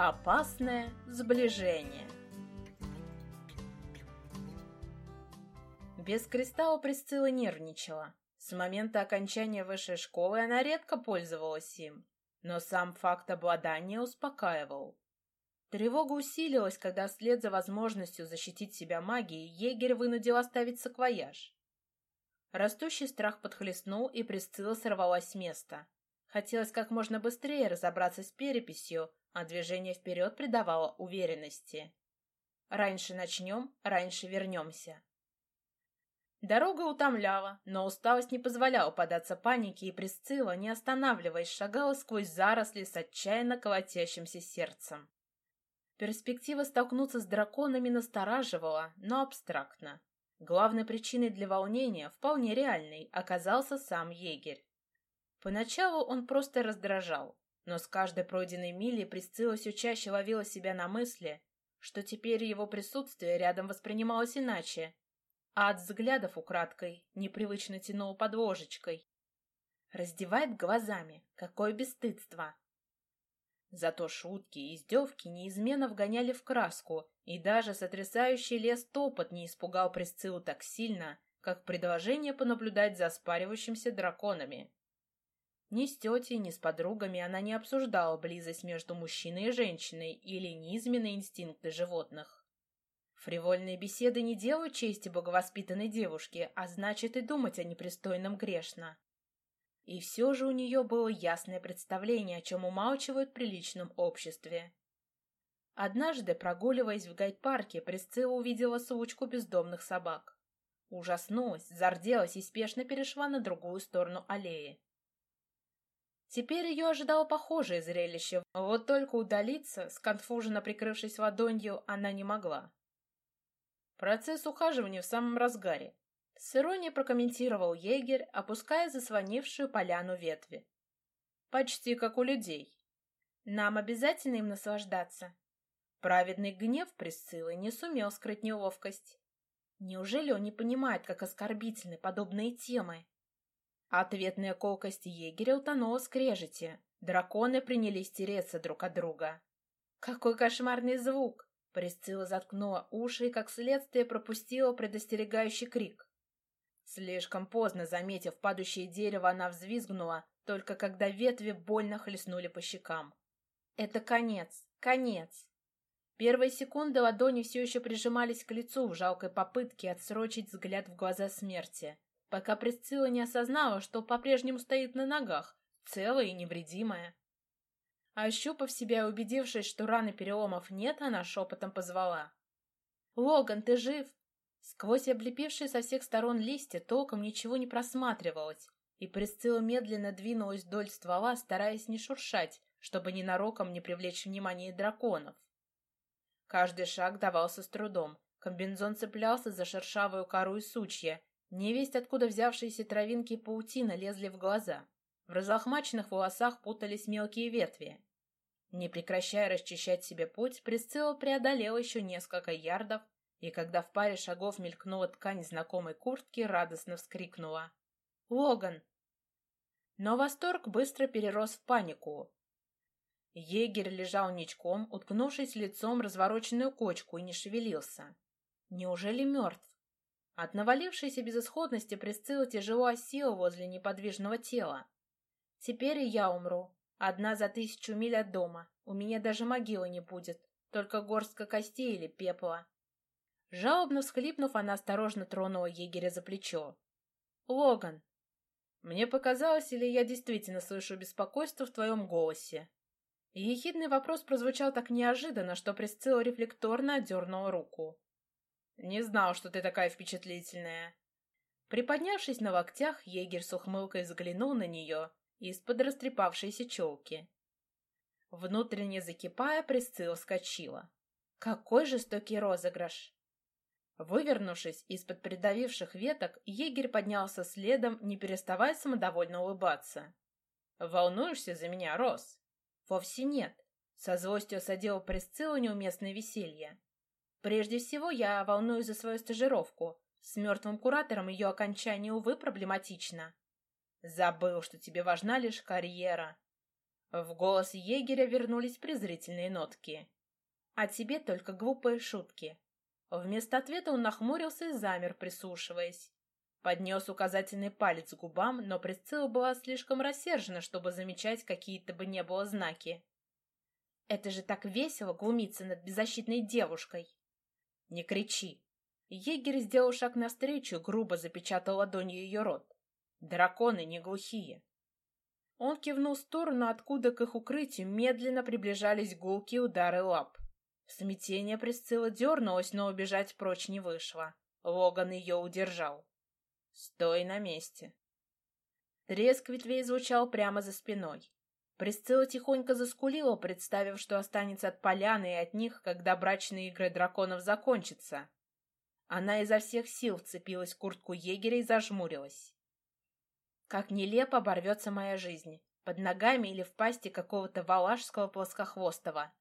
Опасное сближение. Без кристалла Присцилла нервничала. С момента окончания высшей школы она редко пользовалась им, но сам факт обладания успокаивал. Тревога усилилась, когда вслед за возможностью защитить себя магией егерь вынудил оставить саквояж. Растущий страх подхлестнул, и Присцилла сорвалась с места. Хотелось как можно быстрее разобраться с переписью, а движение вперед придавало уверенности. Раньше начнем, раньше вернемся. Дорога утомляла, но усталость не позволяла податься панике, и Присцилла, не останавливаясь, шагала сквозь заросли с отчаянно колотящимся сердцем. Перспектива столкнуться с драконами настораживала, но абстрактно. Главной причиной для волнения, вполне реальной, оказался сам егерь. Поначалу он просто раздражал, но с каждой пройденной милей Присцилла все чаще ловила себя на мысли, что теперь его присутствие рядом воспринималось иначе, а от взглядов украдкой непривычно тянуло под ложечкой. Раздевает глазами, какое бесстыдство! Зато шутки и издевки неизменно вгоняли в краску, и даже сотрясающий лес топот не испугал Присциллу так сильно, как предложение понаблюдать за спаривающимся драконами. Ни с тетей, ни с подругами она не обсуждала близость между мужчиной и женщиной или низменные инстинкты животных. Фривольные беседы не делают чести боговоспитанной девушке, а значит и думать о непристойном грешно. И все же у нее было ясное представление, о чем умалчивают в приличном обществе. Однажды, прогуливаясь в гайд-парке, Присцилла увидела случку бездомных собак. Ужаснулась, зарделась и спешно перешла на другую сторону аллеи. Теперь ее ожидало похожее зрелище, вот только удалиться, сконфуженно прикрывшись ладонью, она не могла. Процесс ухаживания в самом разгаре. С иронией прокомментировал егерь, опуская заслонившую поляну ветви. Почти как у людей. Нам обязательно им наслаждаться. Праведный гнев Присциллы не сумел скрыть неловкость. Неужели он не понимает, как оскорбительны подобные темы? Ответная колкость егеря утонула скрежете. Драконы принялись тереться друг от друга. Какой кошмарный звук! Присцилла заткнула уши и, как следствие, пропустила предостерегающий крик. Слишком поздно, заметив падающее дерево, она взвизгнула, только когда ветви больно хлестнули по щекам. Это конец, конец. Первые секунды ладони все еще прижимались к лицу в жалкой попытке отсрочить взгляд в глаза смерти, пока Присцилла не осознала, что по-прежнему стоит на ногах, целая и невредимая. Ощупав себя и убедившись, что раны переломов нет, она шепотом позвала. «Логан, ты жив? Сквозь облепившие со всех сторон листья толком ничего не просматривалось, и Присцилла медленно двинулась вдоль ствола, стараясь не шуршать, чтобы ненароком не привлечь внимание драконов. Каждый шаг давался с трудом. Комбинзон цеплялся за шершавую кору и сучья. Невесть, откуда взявшиеся травинки и паутина лезли в глаза. В разлохмаченных волосах путались мелкие ветви. Не прекращая расчищать себе путь, Присцилла преодолела еще несколько ярдов, и когда в паре шагов мелькнула ткань знакомой куртки, радостно вскрикнула. «Логан!» Но восторг быстро перерос в панику. Егерь лежал ничком, уткнувшись лицом развороченную кочку, и не шевелился. Неужели мертв? От навалившейся безысходности Присцилла тяжело осела возле неподвижного тела. «Теперь и я умру. Одна за тысячу миль от дома. У меня даже могилы не будет, только горстка костей или пепла. Жалобно всхлипнув, она осторожно тронула егеря за плечо. «Логан!» «Мне показалось, или я действительно слышу беспокойство в твоем голосе?» ехидный вопрос прозвучал так неожиданно, что Присцилла рефлекторно отдернула руку. «Не знал, что ты такая впечатлительная». Приподнявшись на локтях, егерь с ухмылкой взглянул на нее из-под растрепавшейся челки. Внутренне закипая, Присцилла вскочила. «Какой жестокий розыгрыш!» Вывернувшись из-под придавивших веток, егерь поднялся следом, не переставая самодовольно улыбаться. «Волнуешься за меня, Рос?» «Вовсе нет», — со злостью осадил Присциллу неуместное веселье. «Прежде всего, я волнуюсь за свою стажировку. С мертвым куратором ее окончание, увы, проблематично». «Забыл, что тебе важна лишь карьера». В голос егеря вернулись презрительные нотки. «А тебе только глупые шутки». Вместо ответа он нахмурился и замер, прислушиваясь. Поднес указательный палец к губам, но Присцилла была слишком рассержена, чтобы замечать какие-то бы не было знаки. «Это же так весело глумиться над беззащитной девушкой!» «Не кричи!» Егерь сделал шаг навстречу, грубо запечатал ладонью ее рот. «Драконы не глухие!» Он кивнул в сторону, откуда к их укрытию медленно приближались гулкие удары лап. Смятение Присцилла дернулась, но убежать прочь не вышло. Логан ее удержал. «Стой на месте!» Треск ветвей звучал прямо за спиной. Присцилла тихонько заскулила, представив, что останется от поляны и от них, когда брачные игры драконов закончатся. Она изо всех сил вцепилась в куртку егеря и зажмурилась. Как нелепо оборвется моя жизнь, под ногами или в пасти какого-то валашского плоскохвостого.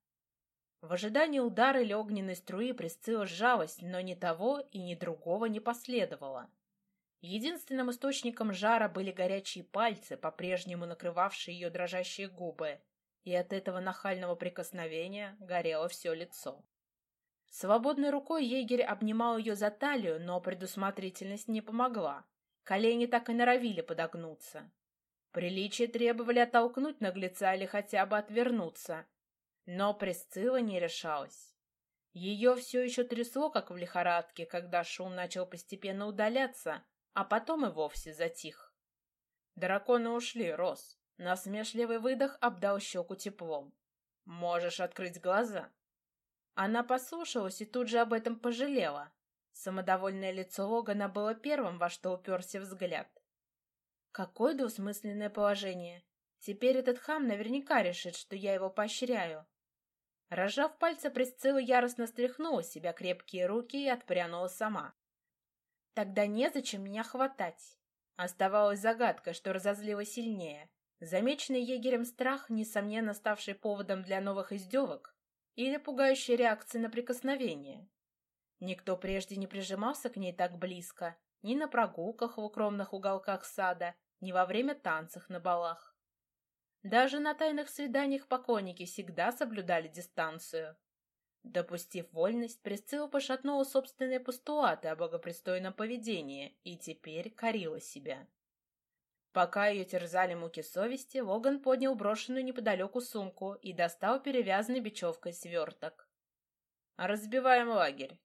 В ожидании удара или огненной струи Присцилла сжалась, но ни того и ни другого не последовало. Единственным источником жара были горячие пальцы, по-прежнему накрывавшие ее дрожащие губы, и от этого нахального прикосновения горело все лицо. Свободной рукой егерь обнимал ее за талию, но предусмотрительность не помогла. Колени так и норовили подогнуться. Приличие требовали оттолкнуть наглеца или хотя бы отвернуться. Но Пресцилла не решалась. Ее все еще трясло, как в лихорадке, когда шум начал постепенно удаляться, а потом и вовсе затих. Драконы ушли, Рос. Насмешливый выдох обдал щеку теплом. Можешь открыть глаза. Она послушалась и тут же об этом пожалела. Самодовольное лицо Логана было первым, во что уперся взгляд. Какое двусмысленное положение. Теперь этот хам наверняка решит, что я его поощряю. Разжав пальцы, Присцилла яростно стряхнула себя крепкие руки и отпрянула сама. Тогда незачем меня хватать. Оставалась загадка, что разозлила сильнее. Замеченный егерем страх, несомненно ставший поводом для новых издевок, или пугающая реакция на прикосновение. Никто прежде не прижимался к ней так близко, ни на прогулках в укромных уголках сада, ни во время танцев на балах. Даже на тайных свиданиях поклонники всегда соблюдали дистанцию. Допустив вольность, Присцилла пошатнула собственные постулаты о богопристойном поведении и теперь корила себя. Пока ее терзали муки совести, Логан поднял брошенную неподалеку сумку и достал перевязанный бечевкой сверток. «Разбиваем лагерь».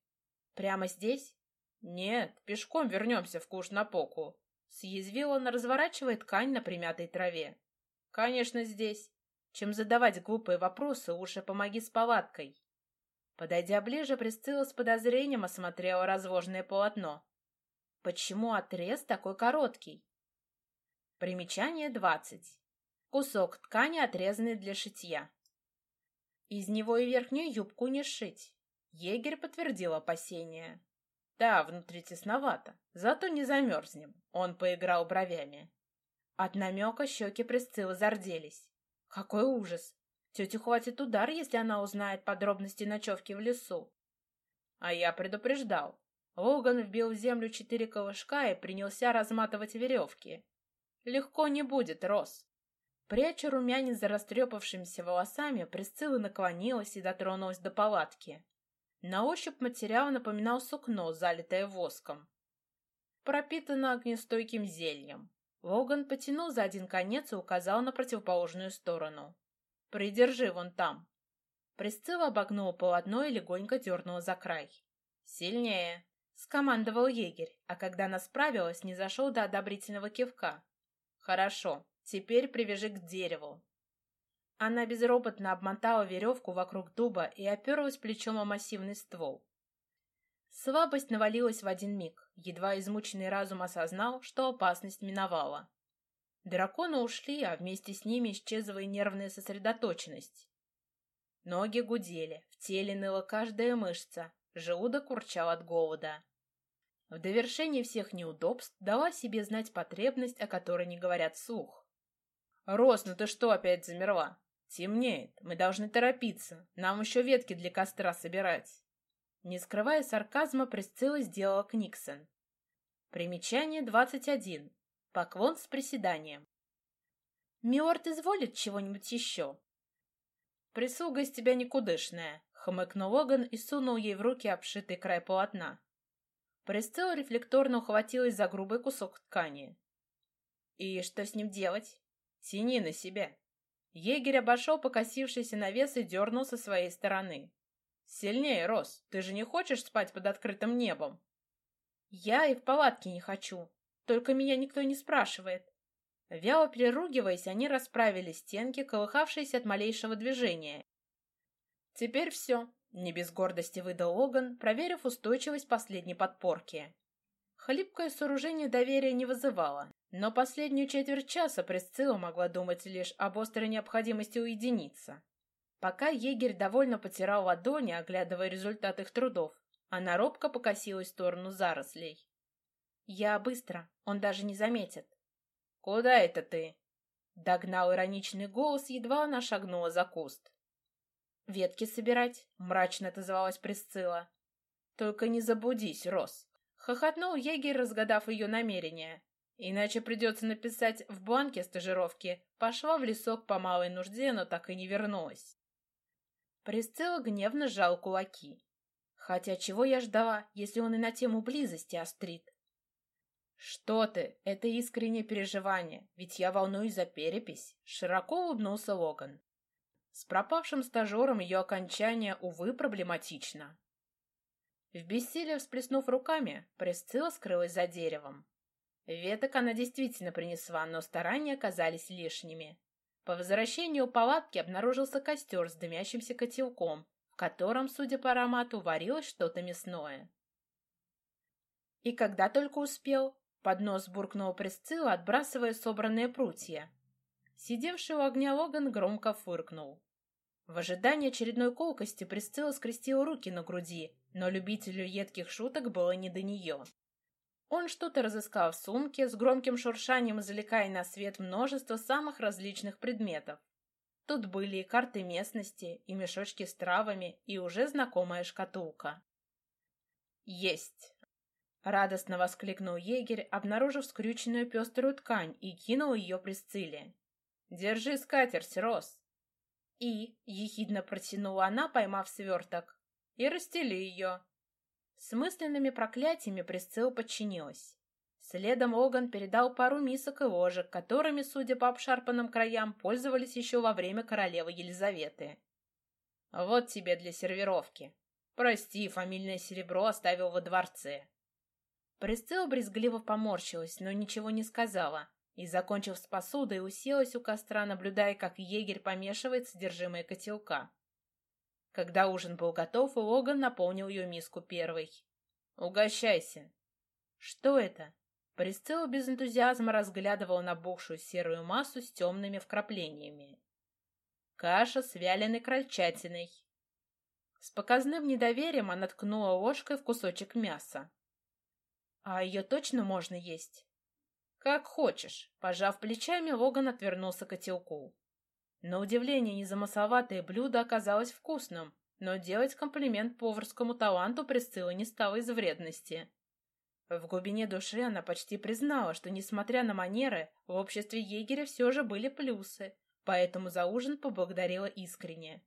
«Прямо здесь?» «Нет, пешком вернемся в Куш-на-Поку». Съязвил он, разворачивая ткань на примятой траве. «Конечно, здесь. Чем задавать глупые вопросы, лучше помоги с палаткой». Подойдя ближе, Присцилла с подозрением осмотрела разложенное полотно. Почему отрез такой короткий? Примечание 20. Кусок ткани, отрезанный для шитья. Из него и верхнюю юбку не сшить. Егерь подтвердил опасения. Да, внутри тесновато, зато не замерзнем. Он поиграл бровями. От намека щеки Присциллы зарделись. Какой ужас! Тете хватит удар, если она узнает подробности ночевки в лесу. А я предупреждал. Логан вбил в землю четыре колышка и принялся разматывать веревки. Легко не будет, Рос. Пряча румянец за растрепавшимися волосами, Присцилла наклонилась и дотронулась до палатки. На ощупь материал напоминал сукно, залитое воском. Пропитано огнестойким зельем. Логан потянул за один конец и указал на противоположную сторону. Придержи вон там. Присцилла обогнула полотно и легонько дернула за край. Сильнее. Скомандовал егерь, а когда она справилась, не зашел до одобрительного кивка. Хорошо, теперь привяжи к дереву. Она безропотно обмотала веревку вокруг дуба и оперлась плечом о массивный ствол. Слабость навалилась в один миг. Едва измученный разум осознал, что опасность миновала. Драконы ушли, а вместе с ними исчезла и нервная сосредоточенность. Ноги гудели, в теле ныла каждая мышца, желудок урчал от голода. В довершении всех неудобств дала себе знать потребность, о которой не говорят слух. «Рос, ну ты что опять замерла? Темнеет, мы должны торопиться, нам еще ветки для костра собирать». Не скрывая сарказма, Присцилла сделала Книксон. Примечание двадцать один. Поклон с приседанием. Миорт изволит чего-нибудь еще?» «Прислуга из тебя никудышная», — хмыкнул Логан и сунул ей в руки обшитый край полотна. Присцилла рефлекторно ухватилась за грубый кусок ткани. «И что с ним делать?» «Тяни на себя». Егерь обошел покосившийся навес и дернул со своей стороны. «Сильнее, Рос, ты же не хочешь спать под открытым небом?» «Я и в палатке не хочу, только меня никто не спрашивает». Вяло переругиваясь, они расправили стенки, колыхавшиеся от малейшего движения. «Теперь все», — не без гордости выдал Логан, проверив устойчивость последней подпорки. Хлипкое сооружение доверия не вызывало, но последнюю четверть часа Пресцилла могла думать лишь об острой необходимости уединиться. Пока егерь довольно потирал ладони, оглядывая результат их трудов, она робко покосилась в сторону зарослей. «Я быстро, он даже не заметит». «Куда это ты?» Догнал ироничный голос, едва она шагнула за куст. «Ветки собирать», — мрачно отозвалась Присцилла. «Только не забудись, Рос», — хохотнул егерь, разгадав ее намерение. «Иначе придется написать в бланке стажировки. Пошла в лесок по малой нужде, но так и не вернулась». Присцилла гневно сжал кулаки. Хотя чего я ждала, если он и на тему близости острит? «Что ты? Это искреннее переживание, ведь я волнуюсь за перепись», — широко улыбнулся Логан. С пропавшим стажером ее окончание, увы, проблематично. В бессилии всплеснув руками, Пресцилла скрылась за деревом. Веток она действительно принесла, но старания оказались лишними. По возвращению палатки обнаружился костер с дымящимся котелком, в котором, судя по аромату, варилось что-то мясное. И когда только успел, под нос буркнула Пресцилла, отбрасывая собранные прутья. Сидевший у огня Логан громко фыркнул. В ожидании очередной колкости Пресцилла скрестила руки на груди, но любителю едких шуток было не до нее. Он что-то разыскал в сумке, с громким шуршанием заликая на свет множество самых различных предметов. Тут были и карты местности, и мешочки с травами, и уже знакомая шкатулка. «Есть!» — радостно воскликнул егерь, обнаружив скрюченную пеструю ткань и кинул ее Присцилле. «Держи скатерть, Рос!» И, ехидно протянула она, поймав сверток, и расстели ее. С мысленными проклятиями Присцилла подчинилась. Следом Оган передал пару мисок и ложек, которыми, судя по обшарпанным краям, пользовались еще во время королевы Елизаветы. «Вот тебе для сервировки. Прости, фамильное серебро оставил во дворце». Присцилла брезгливо поморщилась, но ничего не сказала, и, закончив с посудой, уселась у костра, наблюдая, как егерь помешивает содержимое котелка. Когда ужин был готов, Логан наполнил ее миску первой. «Угощайся!» «Что это?» Присцилла без энтузиазма разглядывала набухшую серую массу с темными вкраплениями. Каша с вяленой крольчатиной. С показным недоверием она ткнула ложкой в кусочек мяса. «А ее точно можно есть?» «Как хочешь», — пожав плечами, Логан отвернулся к котелку. На удивление, незамысловатое блюдо оказалось вкусным, но делать комплимент поварскому таланту Присцилла не стала из вредности. В глубине души она почти признала, что, несмотря на манеры, в обществе егеря все же были плюсы, поэтому за ужин поблагодарила искренне.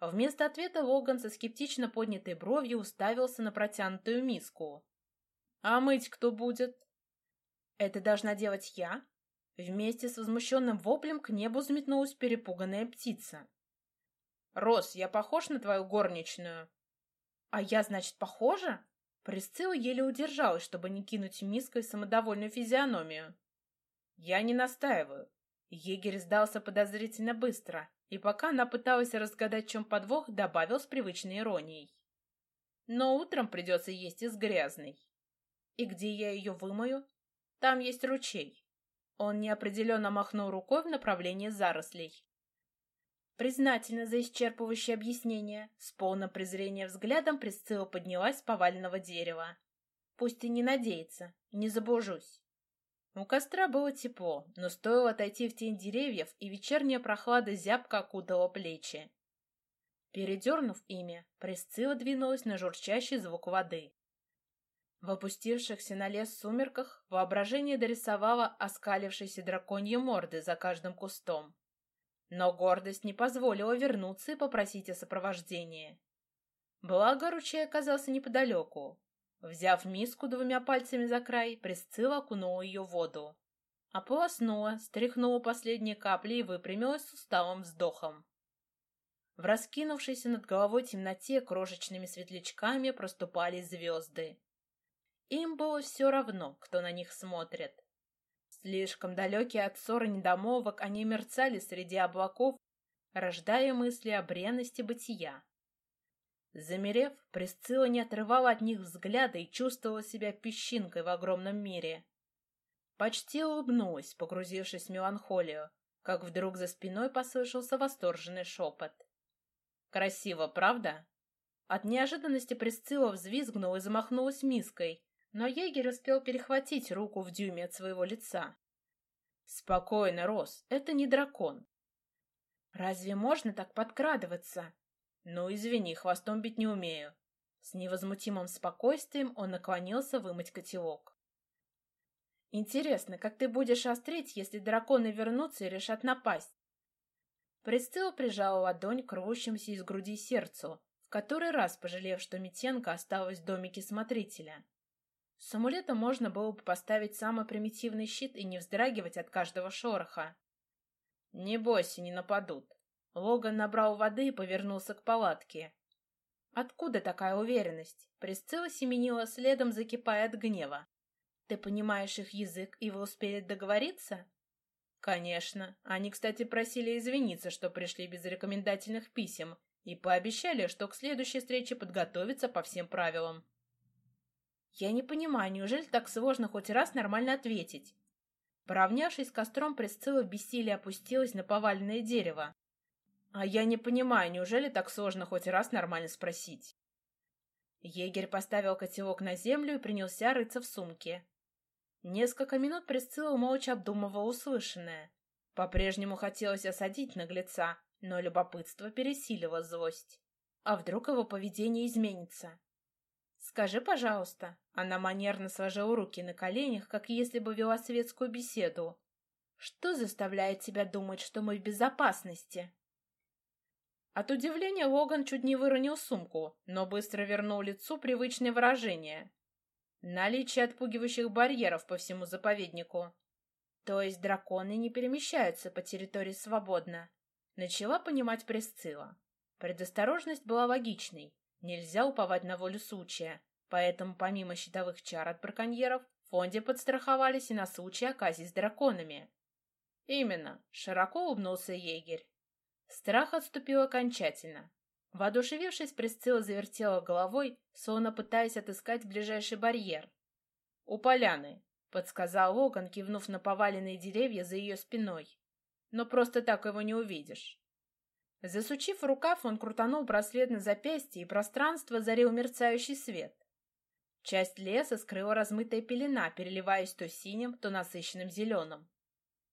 Вместо ответа Логан со скептично поднятой бровью уставился на протянутую миску. «А мыть кто будет?» Это должна делать я? Вместе с возмущенным воплем к небу взметнулась перепуганная птица. «Рос, я похож на твою горничную?» «А я, значит, похожа?» Присцилла еле удержалась, чтобы не кинуть миской самодовольную физиономию. «Я не настаиваю». Егерь сдался подозрительно быстро, и пока она пыталась разгадать, чем подвох, добавил с привычной иронией. «Но утром придется есть из грязной». «И где я ее вымою?» Там есть ручей. Он неопределенно махнул рукой в направлении зарослей. Признательно за исчерпывающее объяснение, с полным презрением взглядом Присцилла поднялась с поваленного дерева. Пусть и не надеется, не заблужусь. У костра было тепло, но стоило отойти в тень деревьев, и вечерняя прохлада зябко окутала плечи. Передернув ими, Присцилла двинулась на журчащий звук воды. В опустившихся на лес сумерках воображение дорисовало оскалившиеся драконьи морды за каждым кустом. Но гордость не позволила вернуться и попросить о сопровождении. Благо, ручей оказался неподалеку. Взяв миску двумя пальцами за край, Присцилла окунула ее в воду. Ополоснула, стряхнула последние капли и выпрямилась с усталым вздохом. В раскинувшейся над головой темноте крошечными светлячками проступали звезды. Им было все равно, кто на них смотрит. Слишком далекие от ссоры недомолвок, они мерцали среди облаков, рождая мысли о бренности бытия. Замерев, Присцилла не отрывала от них взгляда и чувствовала себя песчинкой в огромном мире. Почти улыбнулась, погрузившись в меланхолию, как вдруг за спиной послышался восторженный шепот. «Красиво, правда?» От неожиданности Присцилла взвизгнула и замахнулась миской, но егерь успел перехватить руку в дюйме от своего лица. «Спокойно, Рос, это не дракон». «Разве можно так подкрадываться?» «Ну, извини, хвостом бить не умею». С невозмутимым спокойствием он наклонился вымыть котелок. «Интересно, как ты будешь острить, если драконы вернутся и решат напасть?» Присцилла прижала ладонь к рвущемуся из груди сердцу, в который раз пожалев, что Митенко осталась в домике смотрителя. С амулетом можно было бы поставить самый примитивный щит и не вздрагивать от каждого шороха. «Не бойся, не нападут». Логан набрал воды и повернулся к палатке. «Откуда такая уверенность?» Присцилла семенила следом, закипая от гнева. «Ты понимаешь их язык, и вы успели договориться?» «Конечно. Они, кстати, просили извиниться, что пришли без рекомендательных писем, и пообещали, что к следующей встрече подготовятся по всем правилам». Я не понимаю, неужели так сложно хоть раз нормально ответить? Поравнявшись с костром, Присцилла в опустилась на поваленное дерево. А я не понимаю, неужели так сложно хоть раз нормально спросить? Егерь поставил котелок на землю и принялся рыться в сумке. Несколько минут Присцилла молча обдумывала услышанное. По-прежнему хотелось осадить наглеца, но любопытство пересилило злость. А вдруг его поведение изменится? «Скажи, пожалуйста». Она манерно сложила руки на коленях, как если бы вела светскую беседу. «Что заставляет тебя думать, что мы в безопасности?» От удивления Логан чуть не выронил сумку, но быстро вернул лицу привычное выражение. Наличие отпугивающих барьеров по всему заповеднику. То есть драконы не перемещаются по территории свободно. Начала понимать Пресцилла. Предосторожность была логичной. Нельзя уповать на волю случая, поэтому помимо щитовых чар от браконьеров, в фонде подстраховались и на случай оказий с драконами. Именно, широко улыбнулся егерь. Страх отступил окончательно. Воодушевившись, Присцилла завертела головой, словно пытаясь отыскать ближайший барьер. «У поляны», — подсказал Логан, кивнув на поваленные деревья за ее спиной. «Но просто так его не увидишь». Засучив рукав, он крутанул браслет на запястье, и пространство зарил мерцающий свет. Часть леса скрыла размытая пелена, переливаясь то синим, то насыщенным зеленым.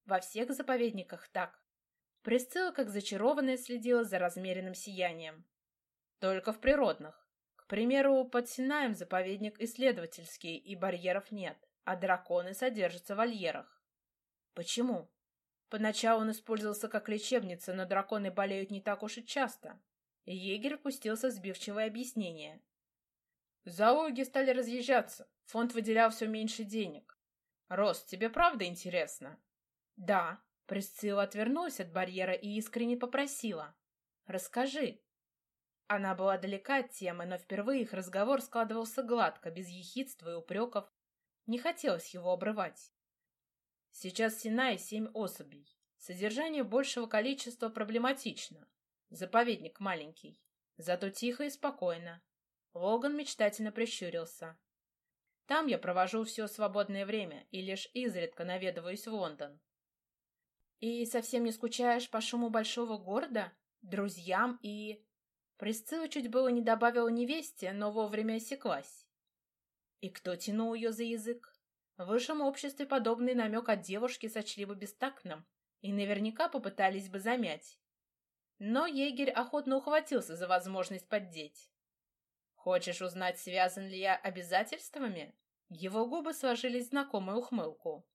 Во всех заповедниках так. Присцилла, как зачарованная, следила за размеренным сиянием. Только в природных. К примеру, под Синаем заповедник исследовательский, и барьеров нет, а драконы содержатся в вольерах. Почему? Поначалу он использовался как лечебница, но драконы болеют не так уж и часто. Егерь впустился в сбивчивое объяснение. Зоологи стали разъезжаться, фонд выделял все меньше денег. Рос, тебе правда интересно? Да. Присцилла отвернулась от барьера и искренне попросила. Расскажи. Она была далека от темы, но впервые их разговор складывался гладко, без ехидства и упреков. Не хотелось его обрывать. Сейчас в Синае семь особей. Содержание большего количества проблематично. Заповедник маленький. Зато тихо и спокойно. Логан мечтательно прищурился. Там я провожу все свободное время и лишь изредка наведываюсь в Лондон. И совсем не скучаешь по шуму большого города, друзьям и... Присцилла чуть было не добавила невесте, но вовремя осеклась. И кто тянул ее за язык? В высшем обществе подобный намек от девушки сочли бы бестактным и наверняка попытались бы замять. Но егерь охотно ухватился за возможность поддеть. Хочешь узнать, связан ли я обязательствами? Его губы сложились в знакомую ухмылку.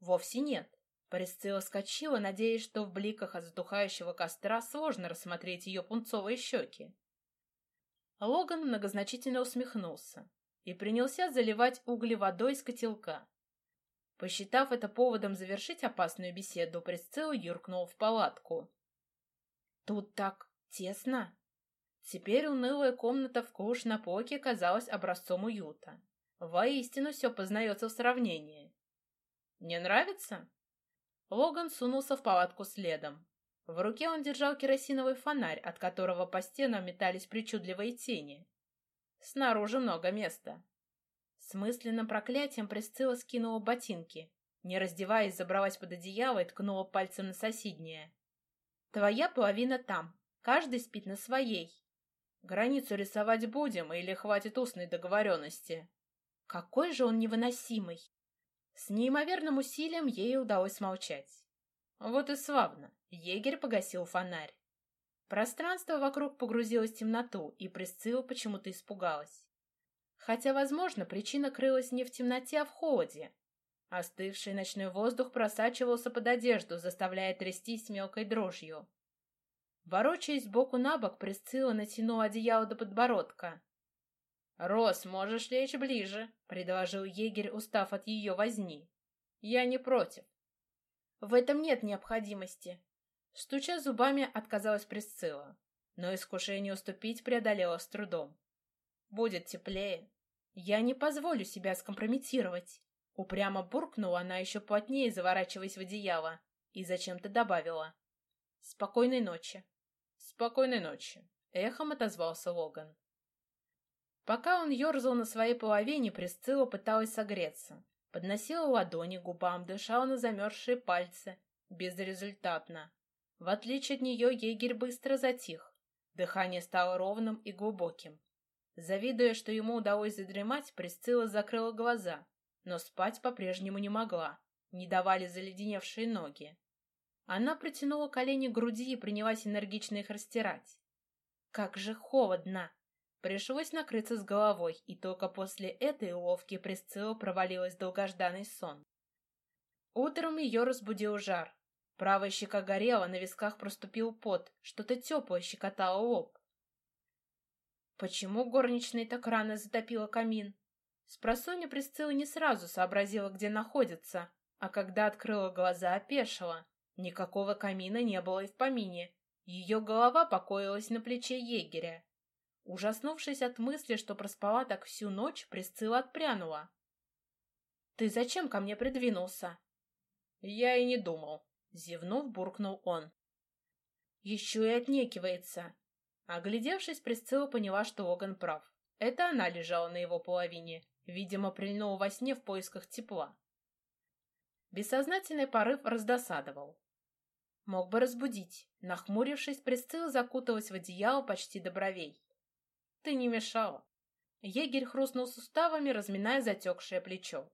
Вовсе нет. Присцилла скочила, надеясь, что в бликах от затухающего костра сложно рассмотреть ее пунцовые щеки. Логан многозначительно усмехнулся и принялся заливать угли водой из котелка. Посчитав это поводом завершить опасную беседу, Присцилла юркнул в палатку. «Тут так тесно!» Теперь унылая комната в Куш-на-Поке казалась образцом уюта. Воистину все познается в сравнении. «Не нравится?» Логан сунулся в палатку следом. В руке он держал керосиновый фонарь, от которого по стенам метались причудливые тени. Снаружи много места. С мысленным проклятием Присцилла скинула ботинки. Не раздеваясь, забралась под одеяло и ткнула пальцем на соседнее. «Твоя половина там. Каждый спит на своей. Границу рисовать будем или хватит устной договоренности?» Какой же он невыносимый! С неимоверным усилием ей удалось молчать. Вот и славно. Егерь погасил фонарь. Пространство вокруг погрузилось в темноту, и Присцилла почему-то испугалась. Хотя, возможно, причина крылась не в темноте, а в холоде. Остывший ночной воздух просачивался под одежду, заставляя трястись мелкой дрожью. Ворочаясь боку на бок, Присцилла натянула одеяло до подбородка. «Рос, можешь лечь ближе», — предложил егерь, устав от ее возни. «Я не против». «В этом нет необходимости», Стуча зубами, отказалась Присцилла, но искушение уступить преодолела с трудом. «Будет теплее. Я не позволю себя скомпрометировать». Упрямо буркнула она еще плотнее, заворачиваясь в одеяло, и зачем-то добавила. «Спокойной ночи». «Спокойной ночи», — эхом отозвался Логан. Пока он ерзал на своей половине, Присцилла пыталась согреться. Подносила ладони губам, дышала на замерзшие пальцы. Безрезультатно. В отличие от нее, егерь быстро затих. Дыхание стало ровным и глубоким. Завидуя, что ему удалось задремать, Присцилла закрыла глаза, но спать по-прежнему не могла, не давали заледеневшие ноги. Она протянула колени к груди и принялась энергично их растирать. Как же холодно! Пришлось накрыться с головой, и только после этой уловки Присцилла провалилась долгожданный сон. Утром ее разбудил жар. Правая щека горела, на висках проступил пот, что-то теплое щекотало лоб. Почему горничная так рано затопила камин? Спросонья Присцилла не сразу сообразила, где находится, а когда открыла глаза, опешила. Никакого камина не было и в помине. Ее голова покоилась на плече егеря. Ужаснувшись от мысли, что проспала так всю ночь, Присцилла отпрянула. «Ты зачем ко мне придвинулся?» «Я и не думал», Зевнув, буркнул он. Еще и отнекивается. Оглядевшись, Присцилла поняла, что Оган прав. Это она лежала на его половине, видимо, прильнула во сне в поисках тепла. Бессознательный порыв раздосадовал. Мог бы разбудить. Нахмурившись, Присцилла закуталась в одеяло почти до бровей. Ты не мешала. Егерь хрустнул суставами, разминая затекшее плечо.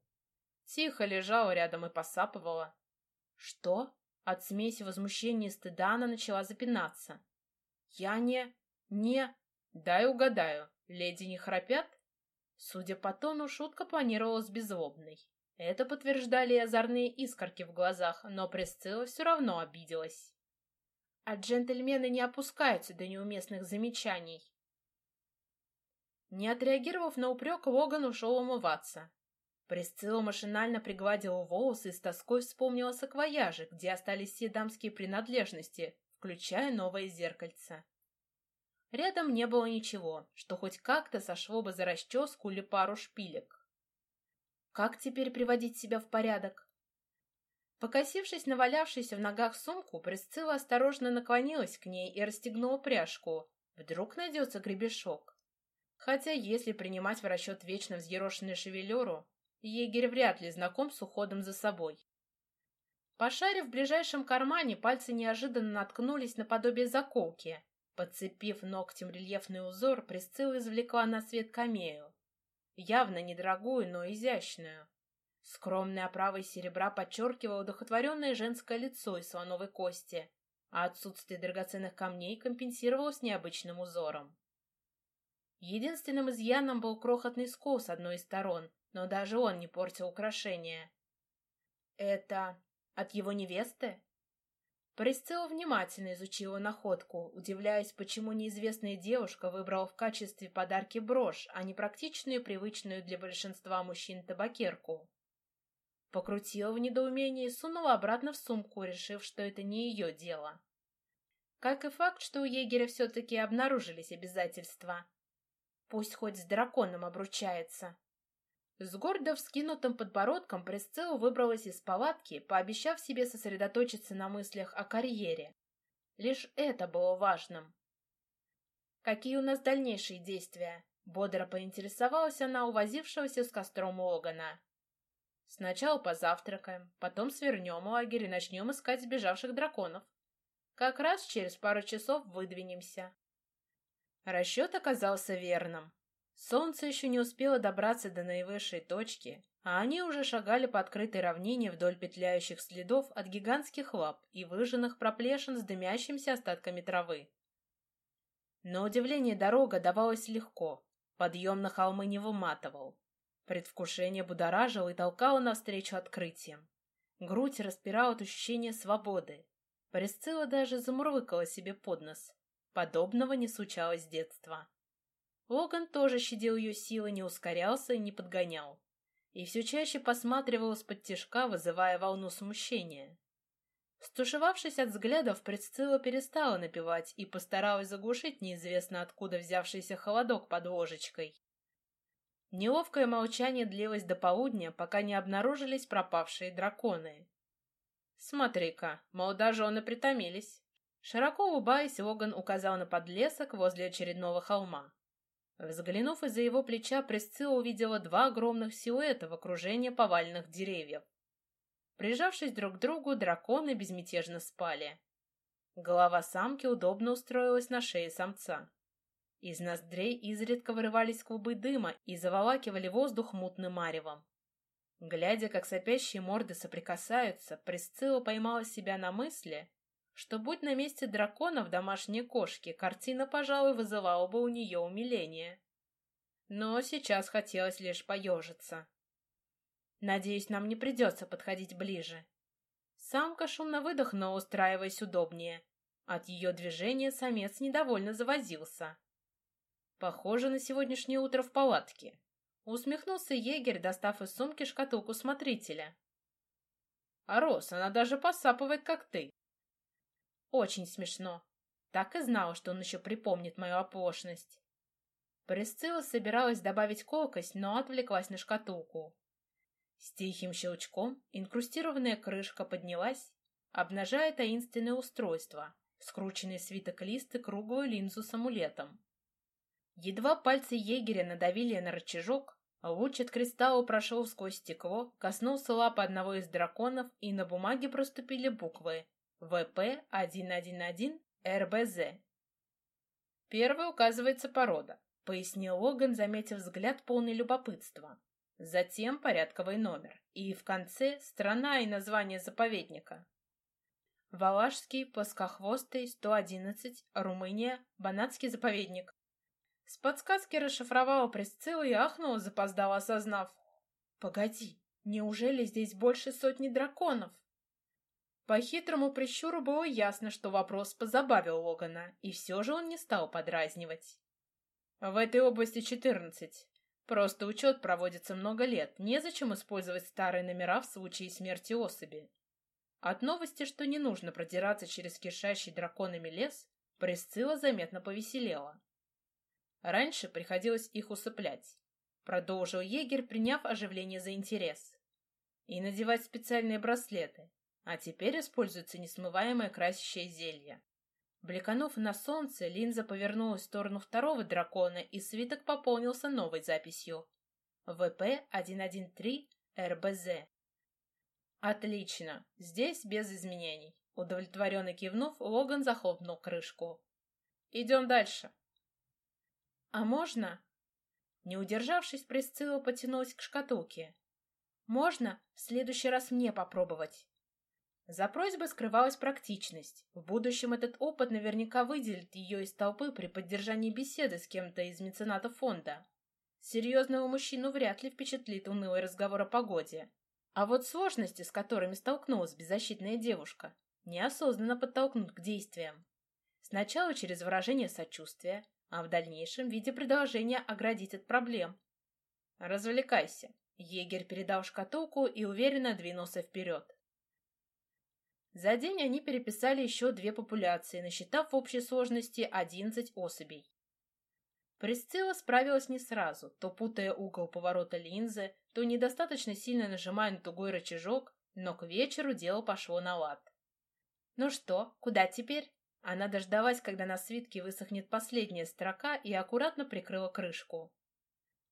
Тихо лежала рядом и посапывала. Что? От смеси возмущения и стыда она начала запинаться. «Я не... не... Дай угадаю, леди не храпят?» Судя по тону, шутка планировалась беззлобной. Это подтверждали и озорные искорки в глазах, но Пресцилла все равно обиделась. А джентльмены не опускаются до неуместных замечаний. Не отреагировав на упрек, Логан ушел умываться. Присцилла машинально пригладила волосы и с тоской вспомнила саквояжи, где остались все дамские принадлежности, включая новое зеркальце. Рядом не было ничего, что хоть как-то сошло бы за расческу или пару шпилек. Как теперь приводить себя в порядок? Покосившись на валявшуюся в ногах сумку, Присцилла осторожно наклонилась к ней и расстегнула пряжку. Вдруг найдется гребешок. Хотя, если принимать в расчет вечно взъерошенную шевелюру, Егерь вряд ли знаком с уходом за собой. Пошарив в ближайшем кармане, пальцы неожиданно наткнулись на подобие заколки. Подцепив ногтем рельефный узор, Присцилла извлекла на свет камею. Явно недорогую, но изящную. Скромная оправа из серебра подчеркивала удохотворенное женское лицо из слоновой кости, а отсутствие драгоценных камней компенсировалось необычным узором. Единственным изъяном был крохотный скол с одной из сторон, но даже он не портил украшения. «Это от его невесты?» Присцилла внимательно изучила находку, удивляясь, почему неизвестная девушка выбрала в качестве подарки брошь, а не практичную и привычную для большинства мужчин табакерку. Покрутила в недоумении и сунула обратно в сумку, решив, что это не ее дело. Как и факт, что у егеря все-таки обнаружились обязательства. Пусть хоть с драконом обручается. С гордо вскинутым подбородком Пресцилла выбралась из палатки, пообещав себе сосредоточиться на мыслях о карьере. Лишь это было важным. «Какие у нас дальнейшие действия?» — бодро поинтересовалась она у возившегося с костром Логана. «Сначала позавтракаем, потом свернем лагерь и начнем искать сбежавших драконов. Как раз через пару часов выдвинемся». Расчет оказался верным. Солнце еще не успело добраться до наивысшей точки, а они уже шагали по открытой равнине вдоль петляющих следов от гигантских лап и выжженных проплешин с дымящимися остатками травы. На удивление дорога давалась легко, подъем на холмы не выматывал. Предвкушение будоражило и толкало навстречу открытиям. Грудь распирала от ощущения свободы. Присцилла даже замурлыкала себе под нос. Подобного не случалось с детства. Логан тоже щадил ее силы, не ускорялся и не подгонял. И все чаще посматривал из-под тишка, вызывая волну смущения. Стушевавшись от взглядов, Пресцилла перестала напевать и постаралась заглушить неизвестно откуда взявшийся холодок под ложечкой. Неловкое молчание длилось до полудня, пока не обнаружились пропавшие драконы. «Смотри-ка, молодожены притомились!» Широко улыбаясь, Логан указал на подлесок возле очередного холма. Взглянув из-за его плеча, Пресцилла увидела два огромных силуэта в окружении поваленных деревьев. Прижавшись друг к другу, драконы безмятежно спали. Голова самки удобно устроилась на шее самца. Из ноздрей изредка вырывались клубы дыма и заволакивали воздух мутным маревом. Глядя, как сопящие морды соприкасаются, Пресцилла поймала себя на мысли, что будь на месте драконов домашней кошки, картина, пожалуй, вызывала бы у нее умиление. Но сейчас хотелось лишь поежиться. Надеюсь, нам не придется подходить ближе. Самка шумно выдохнула, устраиваясь удобнее. От ее движения самец недовольно завозился. Похоже на сегодняшнее утро в палатке. Усмехнулся егерь, достав из сумки шкатулку смотрителя. А Рос, она даже посапывает, как ты. Очень смешно. Так и знала, что он еще припомнит мою оплошность. Присцилла собиралась добавить колкость, но отвлеклась на шкатулку. С тихим щелчком инкрустированная крышка поднялась, обнажая таинственное устройство, скрученный свиток лист и круглую линзу с амулетом. Едва пальцы егеря надавили на рычажок, луч от кристалла прошел сквозь стекло, коснулся лапы одного из драконов, и на бумаге проступили буквы ВП-111-РБЗ. Первый указывается порода, пояснил Логан, заметив взгляд полный любопытства. Затем порядковый номер. И в конце страна и название заповедника. Валашский, плоскохвостый, 111, Румыния, Банатский заповедник. С подсказки расшифровала Пресцилла и ахнула, запоздала, осознав. «Погоди, неужели здесь больше сотни драконов?» По хитрому прищуру было ясно, что вопрос позабавил Логана, и все же он не стал подразнивать. В этой области четырнадцать. Просто учет проводится много лет, незачем использовать старые номера в случае смерти особи. От новости, что не нужно продираться через кишащий драконами лес, Пресцилла заметно повеселела. Раньше приходилось их усыплять. Продолжил егерь, приняв оживление за интерес. И надевать специальные браслеты, а теперь используется несмываемое красящее зелье. Бликанув на солнце, линза повернулась в сторону второго дракона, и свиток пополнился новой записью. ВП-113-РБЗ. Отлично. Здесь без изменений. Удовлетворенно кивнув, Логан захлопнул крышку. Идем дальше. А можно? Не удержавшись, Присцилла потянулась к шкатулке. Можно в следующий раз мне попробовать? За просьбой скрывалась практичность. В будущем этот опыт наверняка выделит ее из толпы при поддержании беседы с кем-то из меценатов фонда. Серьезного мужчину вряд ли впечатлит унылый разговор о погоде. А вот сложности, с которыми столкнулась беззащитная девушка, неосознанно подтолкнут к действиям. Сначала через выражение сочувствия, а в дальнейшем в виде предложения оградить от проблем. «Развлекайся», — егерь передал шкатулку и уверенно двинулся вперед. За день они переписали еще две популяции, насчитав в общей сложности 11 особей. Присцилла справилась не сразу, то путая угол поворота линзы, то недостаточно сильно нажимая на тугой рычажок, но к вечеру дело пошло на лад. «Ну что, куда теперь?» Она дождалась, когда на свитке высохнет последняя строка и аккуратно прикрыла крышку.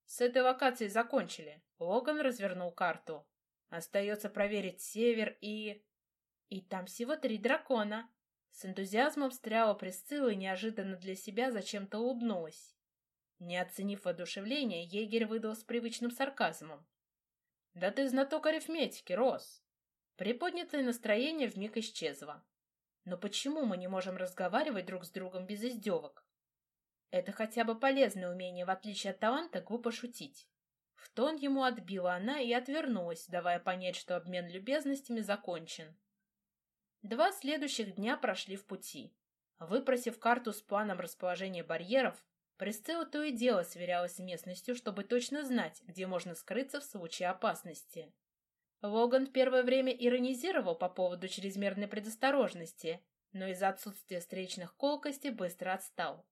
«С этой локацией закончили». Логан развернул карту. «Остается проверить север и...» И там всего три дракона. С энтузиазмом встряла Присцилла и неожиданно для себя зачем-то улыбнулась. Не оценив воодушевление, егерь выдал с привычным сарказмом. «Да ты знаток арифметики, Рос!» Приподнятое настроение вмиг исчезло. «Но почему мы не можем разговаривать друг с другом без издевок?» Это хотя бы полезное умение, в отличие от таланта, глупо шутить. В тон ему отбила она и отвернулась, давая понять, что обмен любезностями закончен. Два следующих дня прошли в пути. Выпросив карту с планом расположения барьеров, Присцилла то и дело сверялась с местностью, чтобы точно знать, где можно скрыться в случае опасности. Логан в первое время иронизировал по поводу чрезмерной предосторожности, но из-за отсутствия встречных колкостей быстро отстал.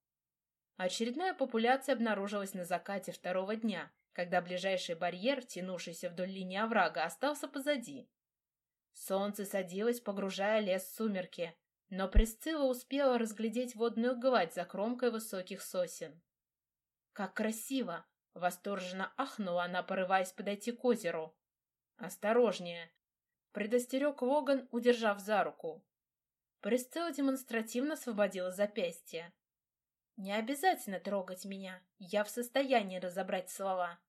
Очередная популяция обнаружилась на закате второго дня, когда ближайший барьер, тянувшийся вдоль линии оврага, остался позади. Солнце садилось, погружая лес в сумерки, но Присцилла успела разглядеть водную гладь за кромкой высоких сосен. «Как красиво!» — восторженно ахнула она, порываясь подойти к озеру. «Осторожнее!» — предостерег Логан, удержав за руку. Присцилла демонстративно освободила запястье. «Не обязательно трогать меня, я в состоянии разобрать слова».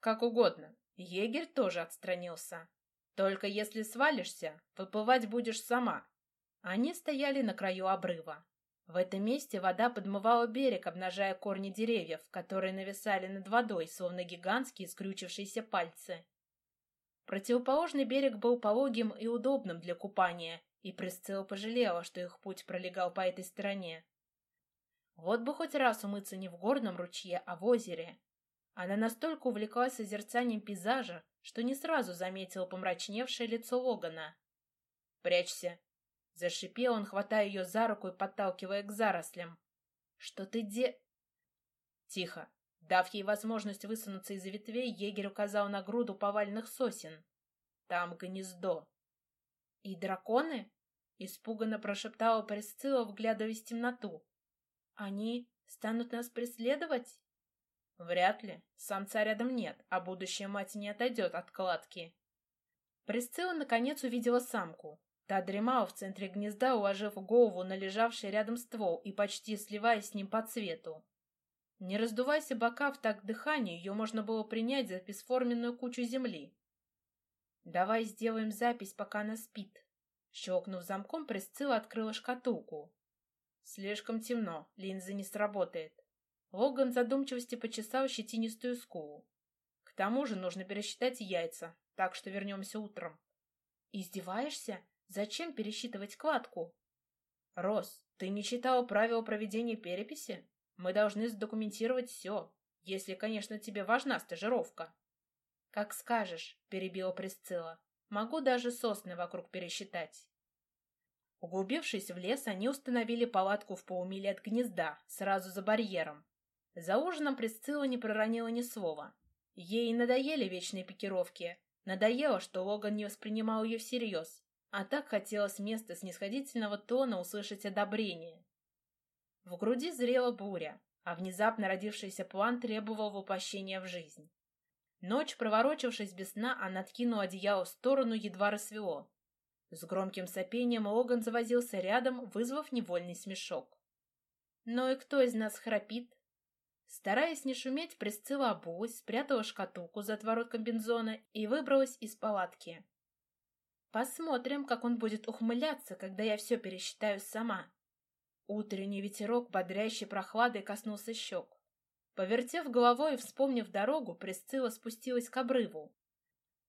«Как угодно». Егерь тоже отстранился. Только если свалишься, выплывать будешь сама. Они стояли на краю обрыва. В этом месте вода подмывала берег, обнажая корни деревьев, которые нависали над водой, словно гигантские скрючившиеся пальцы. Противоположный берег был пологим и удобным для купания, и Присцилла пожалела, что их путь пролегал по этой стороне. Вот бы хоть раз умыться не в горном ручье, а в озере. Она настолько увлеклась созерцанием пейзажа, что не сразу заметила помрачневшее лицо Логана. «Прячься!» — зашипел он, хватая ее за руку и подталкивая к зарослям. «Что ты де...» «Тихо!» Дав ей возможность высунуться из ветвей, егерь указал на груду поваленных сосен. «Там гнездо!» «И драконы?» — испуганно прошептала Пресцилла, вглядываясь в темноту. «Они станут нас преследовать?» Вряд ли. Самца рядом нет, а будущая мать не отойдет от кладки. Присцилла наконец увидела самку. Та дремала в центре гнезда, уложив голову на лежавший рядом ствол и почти сливаясь с ним по цвету. Не раздувайся бока в такт дыхания, ее можно было принять за бесформенную кучу земли. «Давай сделаем запись, пока она спит». Щелкнув замком, Присцилла открыла шкатулку. «Слишком темно, линза не сработает». Логан в задумчивости почесал щетинистую скулу. К тому же нужно пересчитать яйца, так что вернемся утром. Издеваешься? Зачем пересчитывать кладку? Рос, ты не читал правила проведения переписи? Мы должны задокументировать все, если, конечно, тебе важна стажировка. Как скажешь, перебила Присцилла. Могу даже сосны вокруг пересчитать. Углубившись в лес, они установили палатку в полумиле от гнезда, сразу за барьером, за ужином Присцилла не проронила ни слова. Ей надоели вечные пикировки. Надоело, что Логан не воспринимал ее всерьез, а так хотелось вместо снисходительного тона услышать одобрение. В груди зрела буря, а внезапно родившийся план требовал воплощения в жизнь. Ночь, проворочившись без сна, она откинула одеяло в сторону, едва рассвело. С громким сопением Логан завозился рядом, вызвав невольный смешок. «Ну и кто из нас храпит?» Стараясь не шуметь, Присцилла обулась, спрятала шкатулку за отворот комбинзона и выбралась из палатки. Посмотрим, как он будет ухмыляться, когда я все пересчитаю сама. Утренний ветерок, бодрящий прохладой, коснулся щек. Повертев головой и вспомнив дорогу, Присцилла спустилась к обрыву.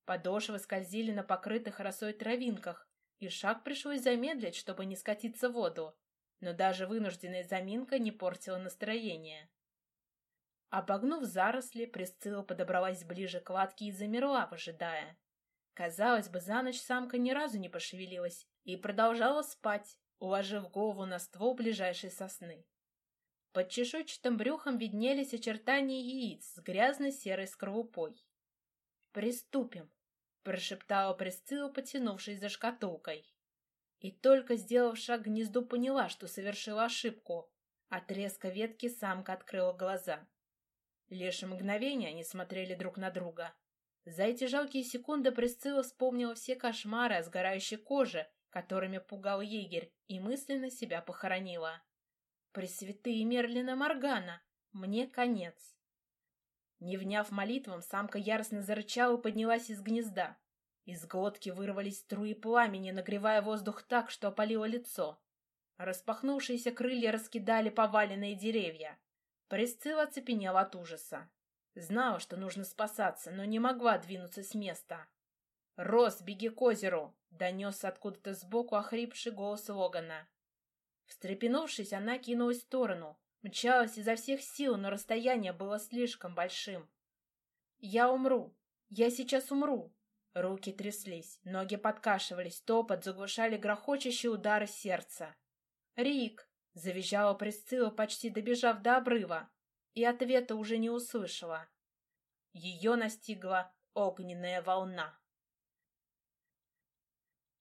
Подошвы скользили на покрытых росой травинках, и шаг пришлось замедлить, чтобы не скатиться в воду. Но даже вынужденная заминка не портила настроение. Обогнув заросли, Присцилла подобралась ближе к латке и замерла, ожидая. Казалось бы, за ночь самка ни разу не пошевелилась и продолжала спать, уложив голову на ствол ближайшей сосны. Под чешуйчатым брюхом виднелись очертания яиц с грязно-серой скорлупой. «Приступим», — прошептала Присцилла, потянувшись за шкатулкой. И только сделав шаг к гнезду, поняла, что совершила ошибку. От резка ветки самка открыла глаза. Лишь мгновение они смотрели друг на друга. За эти жалкие секунды Присцилла вспомнила все кошмары о сгорающей коже, которыми пугал егерь, и мысленно себя похоронила. «Пресвятые Мерлина Моргана! Мне конец!» Не вняв молитвам, самка яростно зарычала и поднялась из гнезда. Из глотки вырвались струи пламени, нагревая воздух так, что опалило лицо. Распахнувшиеся крылья раскидали поваленные деревья. Присцилла оцепенела от ужаса. Знала, что нужно спасаться, но не могла двинуться с места. «Рос, беги к озеру!» — донесся откуда-то сбоку охрипший голос Логана. Встрепенувшись, она кинулась в сторону, мчалась изо всех сил, но расстояние было слишком большим. «Я умру! Я сейчас умру!» Руки тряслись, ноги подкашивались, топот заглушали грохочущие удары сердца. «Рик!» — завизжала Присцилла, почти добежав до обрыва и ответа уже не услышала. Ее настигла огненная волна.